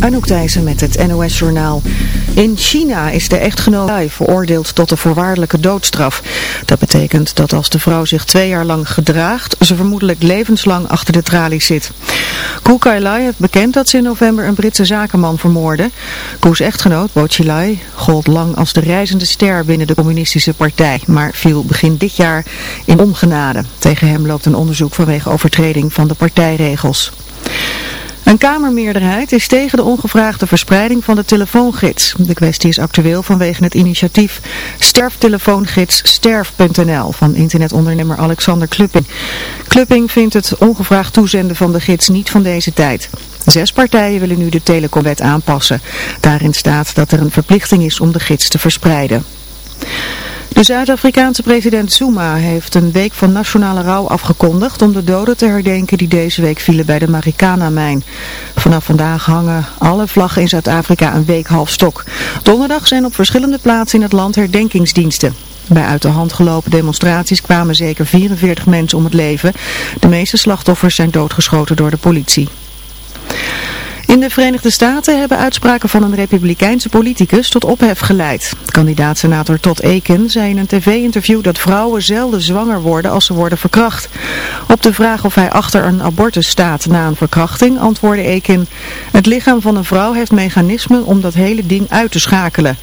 Anouk Thijssen met het NOS-journaal. In China is de echtgenoot veroordeeld tot de voorwaardelijke doodstraf. Dat betekent dat als de vrouw zich twee jaar lang gedraagt, ze vermoedelijk levenslang achter de tralies zit. Koe Kai Lai heeft bekend dat ze in november een Britse zakenman vermoordde. Koes echtgenoot, Bo Lai, gold lang als de reizende ster binnen de communistische partij, maar viel begin dit jaar in ongenade. Tegen hem loopt een onderzoek vanwege overtreding van de partijregels. Een Kamermeerderheid is tegen de ongevraagde verspreiding van de telefoongids. De kwestie is actueel vanwege het initiatief sterftelefoongids sterf.nl van internetondernemer Alexander Klupping. Klupping vindt het ongevraagd toezenden van de gids niet van deze tijd. Zes partijen willen nu de telecomwet aanpassen. Daarin staat dat er een verplichting is om de gids te verspreiden. De Zuid-Afrikaanse president Zuma heeft een week van nationale rouw afgekondigd om de doden te herdenken die deze week vielen bij de Marikana-mijn. Vanaf vandaag hangen alle vlaggen in Zuid-Afrika een week half stok. Donderdag zijn op verschillende plaatsen in het land herdenkingsdiensten. Bij uit de hand gelopen demonstraties kwamen zeker 44 mensen om het leven. De meeste slachtoffers zijn doodgeschoten door de politie. In de Verenigde Staten hebben uitspraken van een republikeinse politicus tot ophef geleid. Kandidaat-senator Todd Aiken zei in een tv-interview dat vrouwen zelden zwanger worden als ze worden verkracht. Op de vraag of hij achter een abortus staat na een verkrachting antwoordde Aiken... Het lichaam van een vrouw heeft mechanismen om dat hele ding uit te schakelen.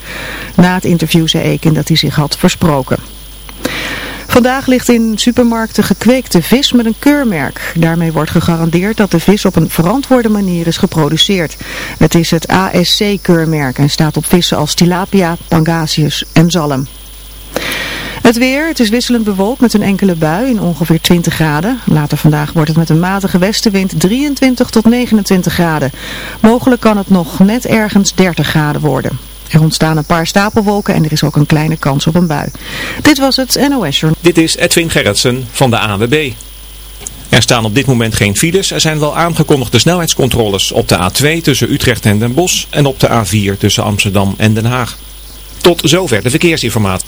Na het interview zei Aiken dat hij zich had versproken. Vandaag ligt in supermarkten gekweekte vis met een keurmerk. Daarmee wordt gegarandeerd dat de vis op een verantwoorde manier is geproduceerd. Het is het ASC-keurmerk en staat op vissen als tilapia, pangasius en zalm. Het weer, het is wisselend bewolkt met een enkele bui in ongeveer 20 graden. Later vandaag wordt het met een matige westenwind 23 tot 29 graden. Mogelijk kan het nog net ergens 30 graden worden. Er ontstaan een paar stapelwolken en er is ook een kleine kans op een bui. Dit was het NOS Journal. Dit is Edwin Gerritsen van de ANWB. Er staan op dit moment geen files. Er zijn wel aangekondigde snelheidscontroles op de A2 tussen Utrecht en Den Bosch en op de A4 tussen Amsterdam en Den Haag. Tot zover de verkeersinformatie.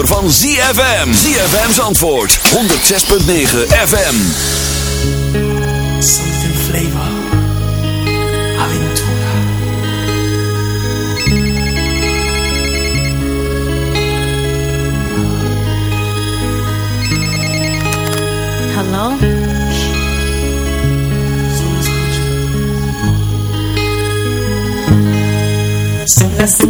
zomer van ZFM. ZFM's antwoord. 106.9 FM. Something flavor. Aventura. Hello? Zo las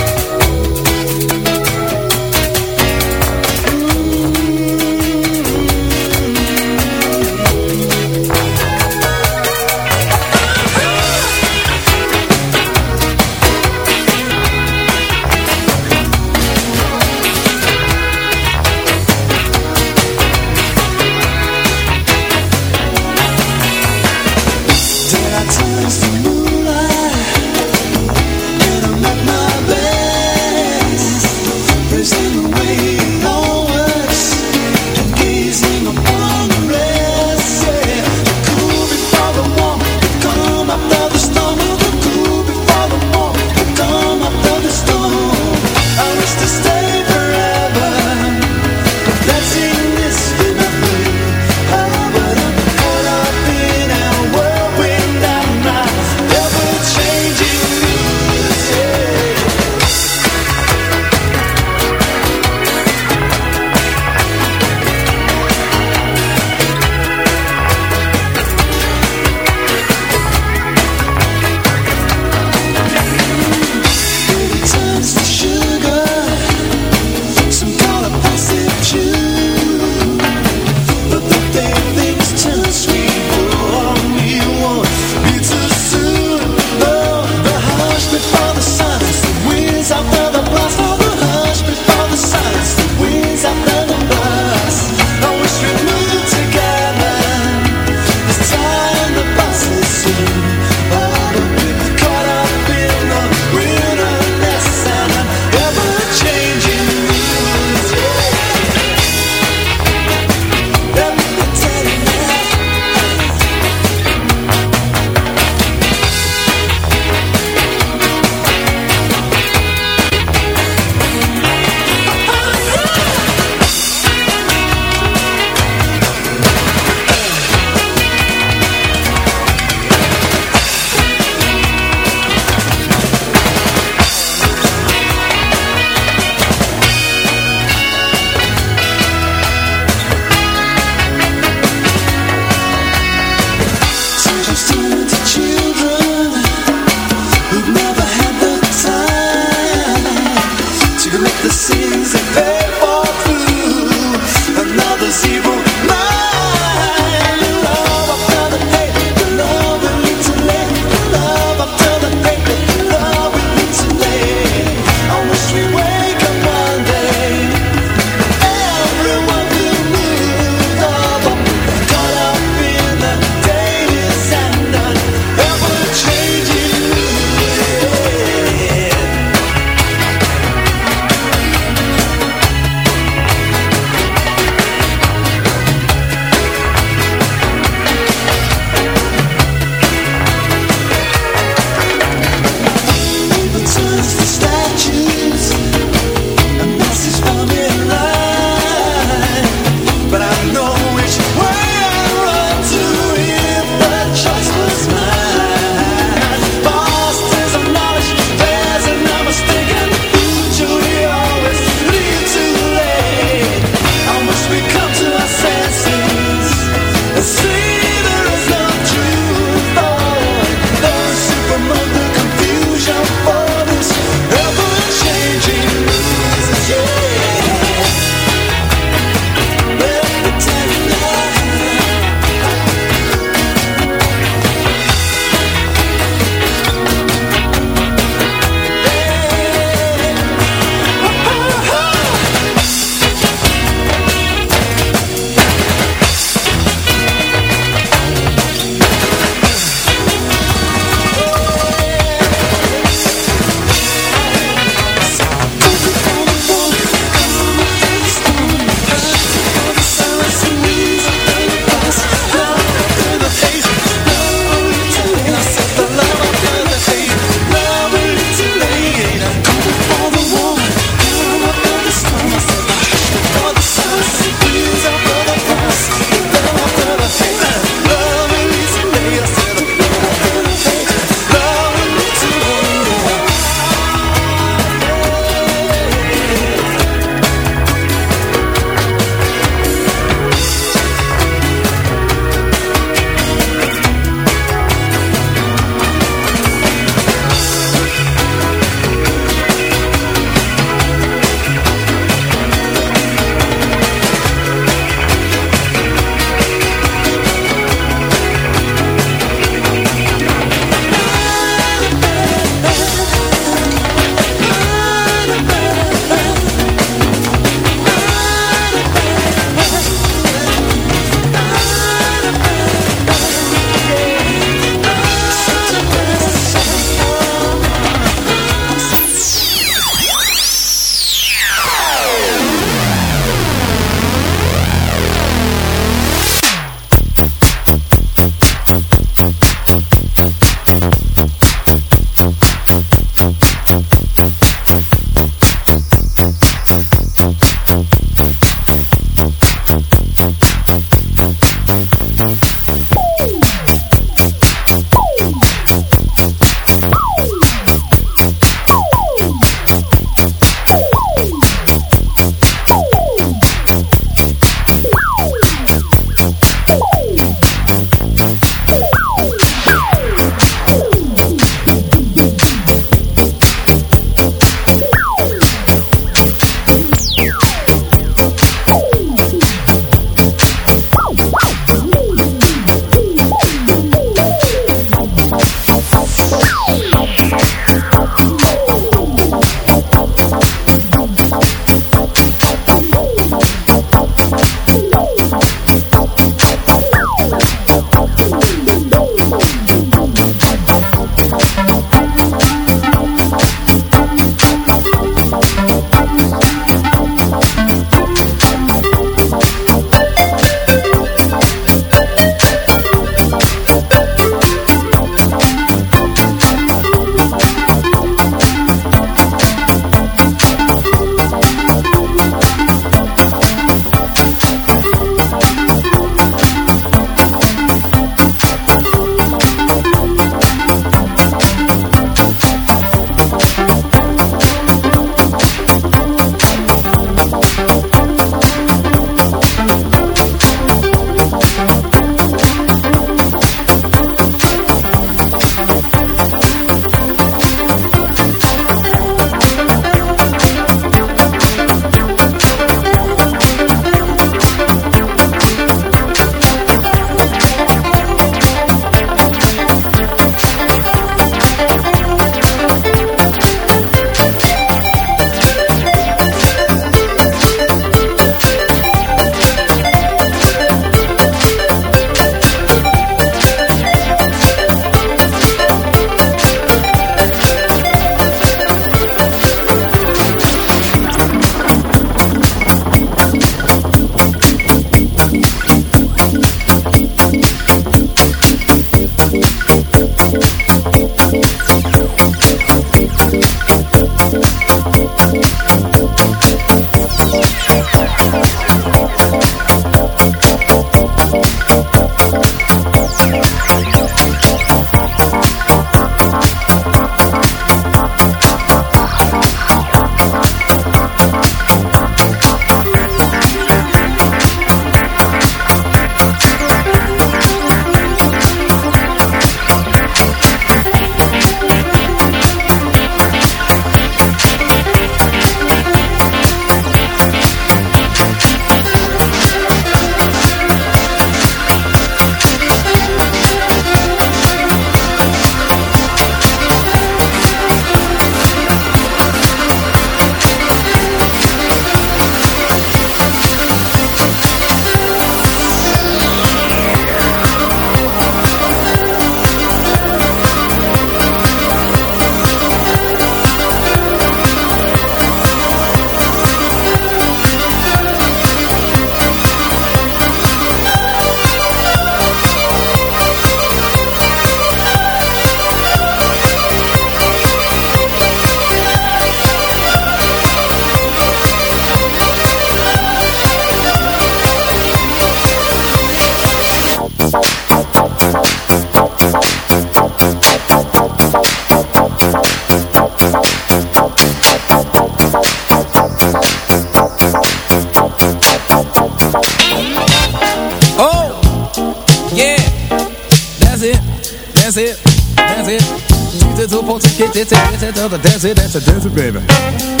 it, dance it, dance it, dance it, dance it, dance it, dance it, dance it, baby.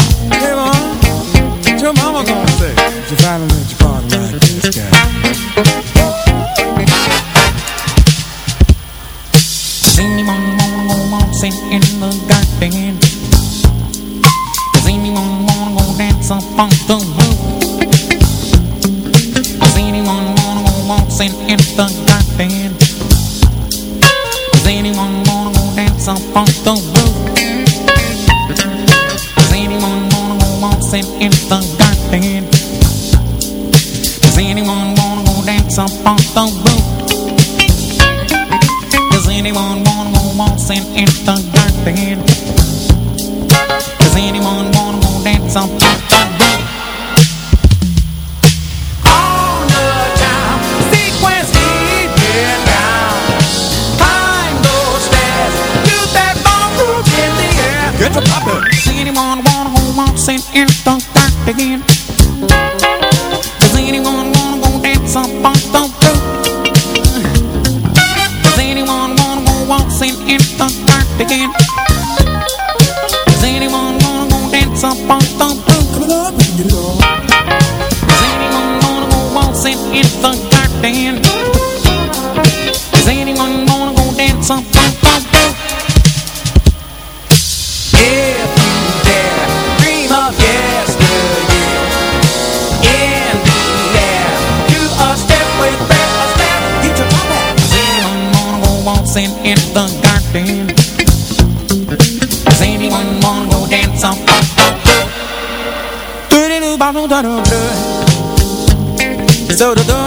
Do do do.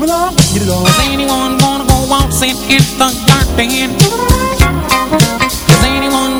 Come along, get it on. Is anyone gonna go waltzing in the garden? Is anyone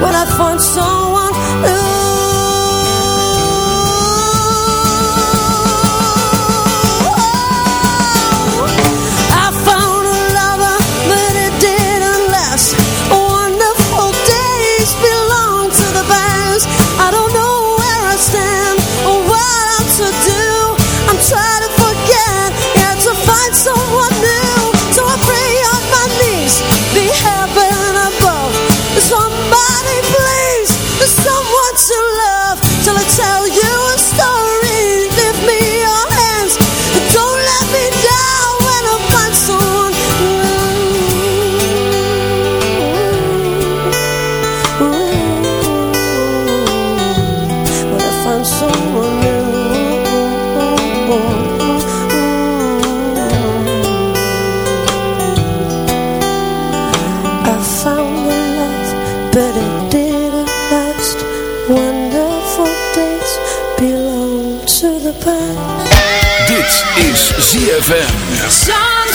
when I find someone. ZFM.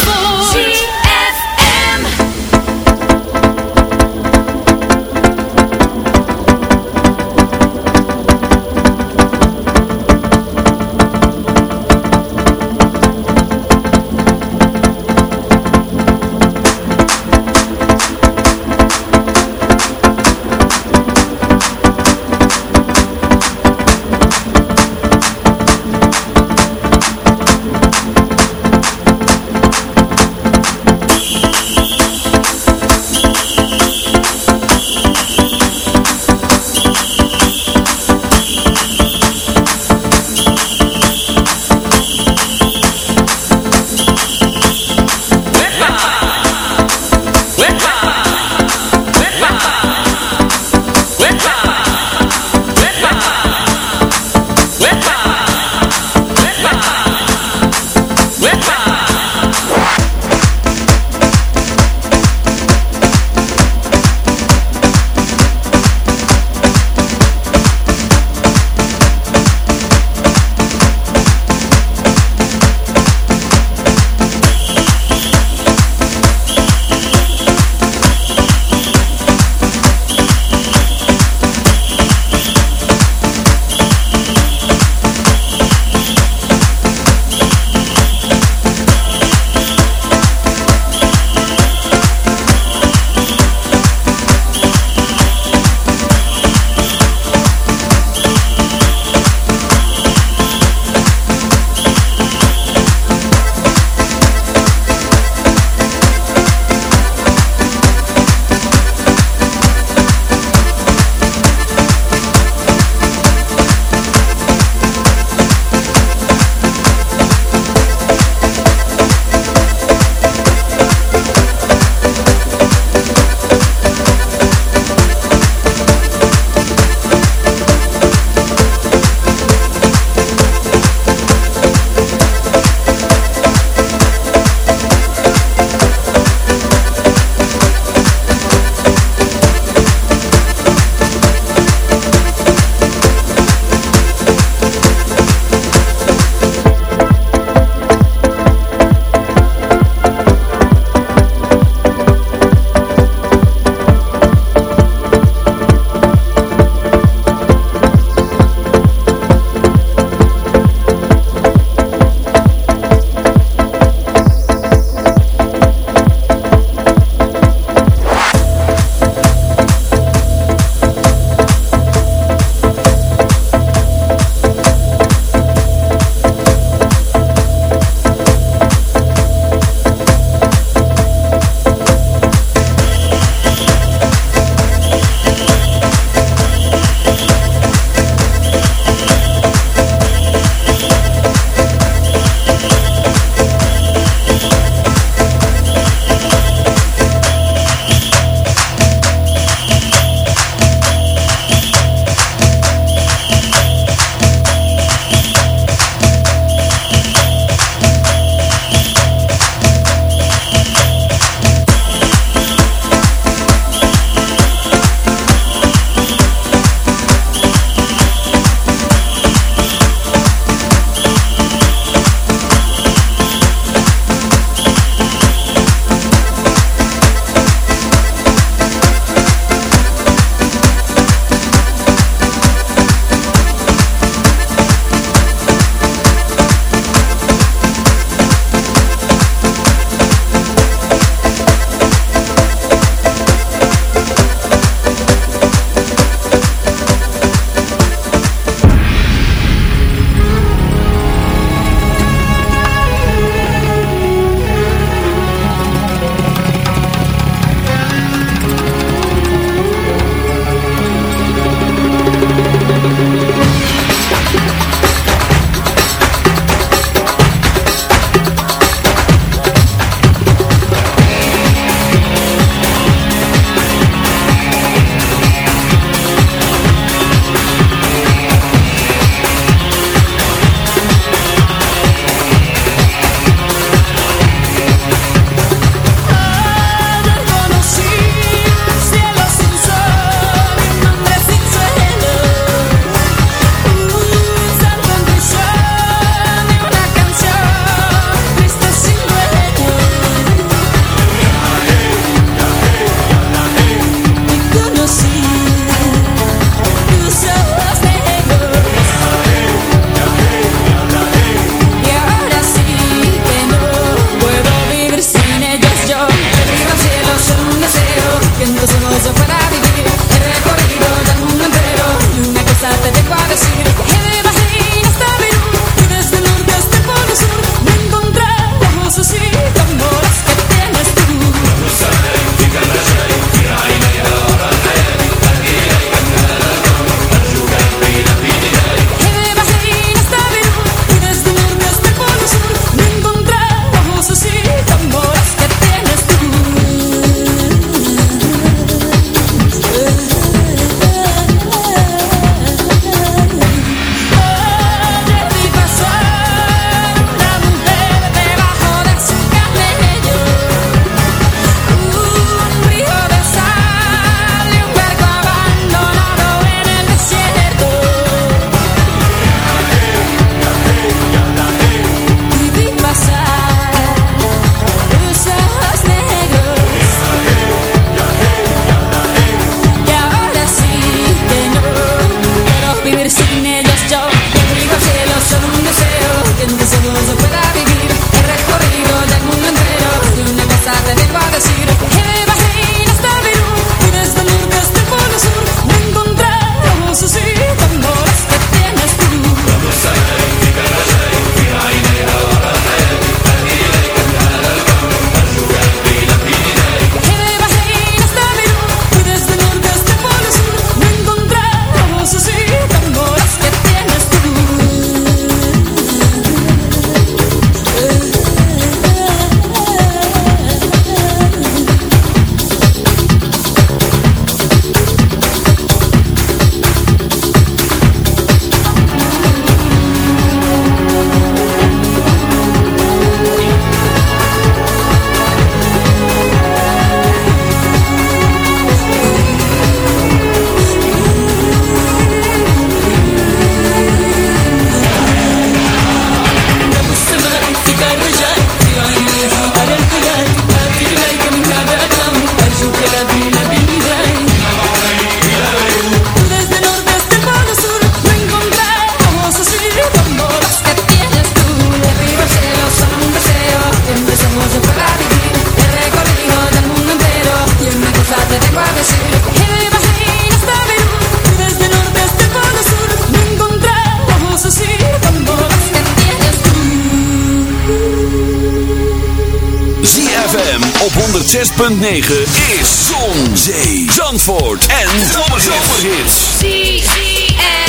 Is Zon, Zee, Zandvoort en Zomerhits. ZFM.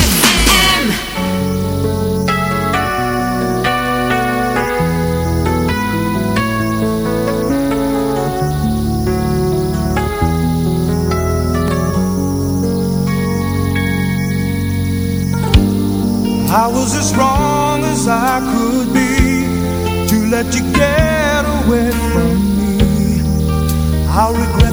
I was as wrong as I could be to let you get